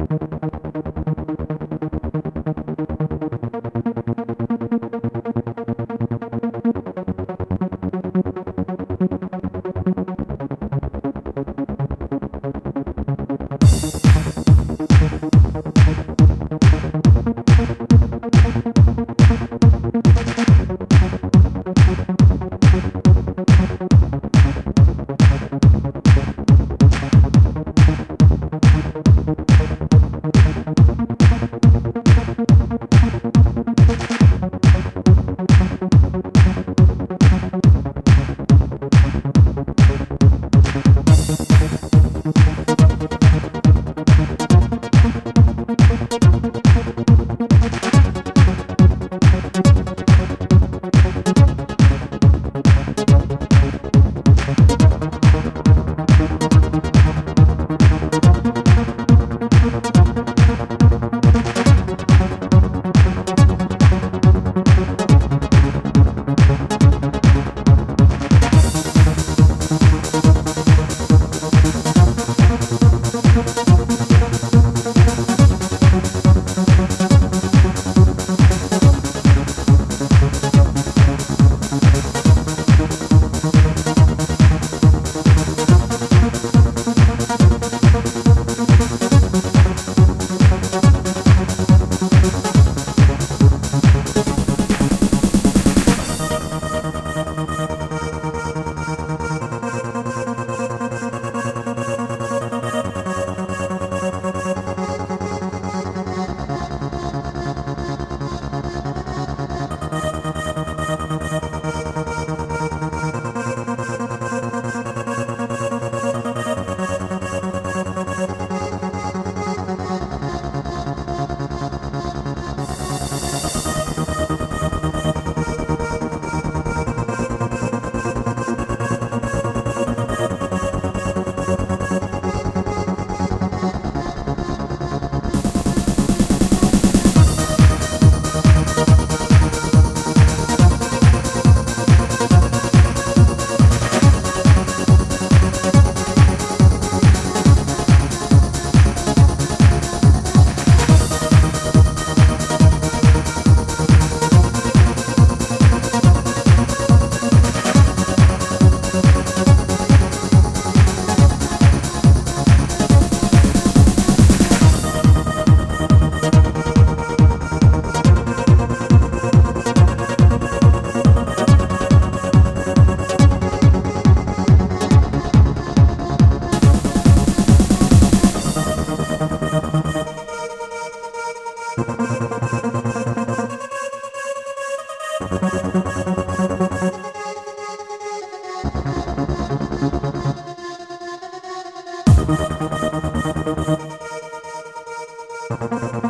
you. Thank you.